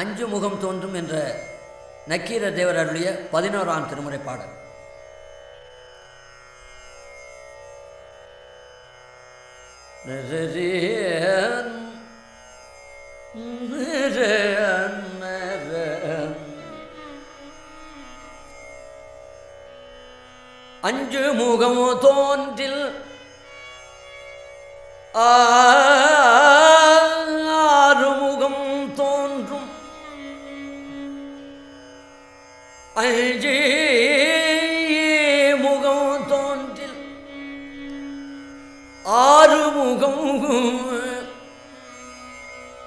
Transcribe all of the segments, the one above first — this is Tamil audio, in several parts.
அஞ்சு முகம் தோன்றும் என்ற நக்கீர தேவர் அருளிய பதினோராம் திருமுறை பாடல். அஞ்சு முகம் தோன்றில் ஆ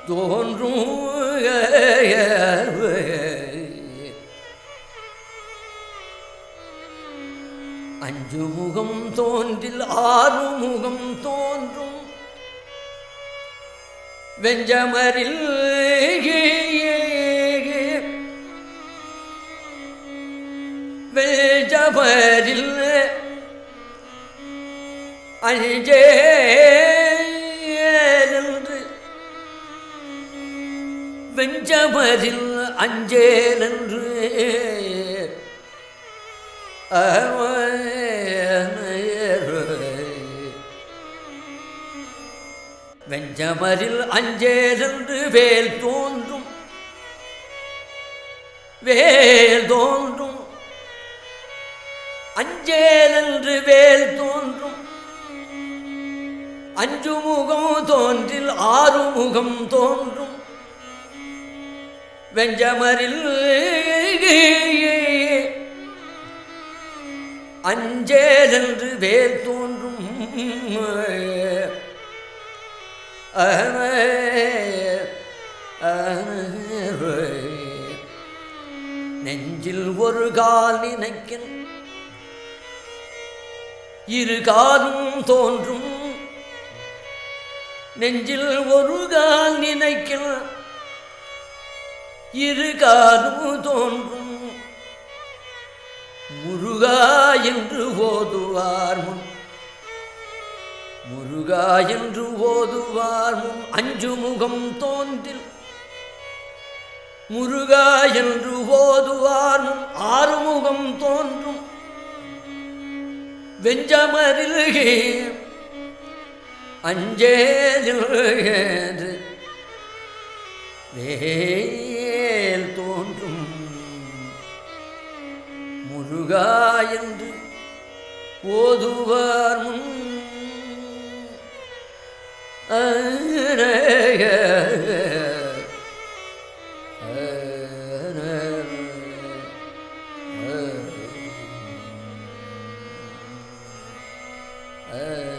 தோன்றும் அஞ்சு முகம் தோன்றில் ஆறு முகம் தோன்றும் வெஞ்சமரில் வெஞ்சமரில் அஞ்சே வெஞ்சமரில் அஞ்சேலென்று வெஞ்சமரில் அஞ்சேலென்று வேல் தோன்றும் வேல் தோன்றும். அஞ்சேலென்று வேல் தோன்றும் அஞ்சு முகம் தோன்றில் ஆறு முகம் தோன்றும். வெஞ்சமரில் அஞ்சேலென்று வேல் தோன்றும் நெஞ்சில் ஒரு கால் நினைக்கின் இரு காலும் தோன்றும் நெஞ்சில் ஒரு கால் நினைக்கின் இரு காலும் தோன்றும். முருகா என்று ஓதுவார் முன். முருகா என்று ஓதுவார் முன் அஞ்சு முகம் தோன்றில். முருகா என்று ஓதுவார் முன் ஆறுமுகம் தோன்றும். வெஞ்சமரில் அஞ்சேது வேல் முருகா என்று ஓதுவார் முன் Hey.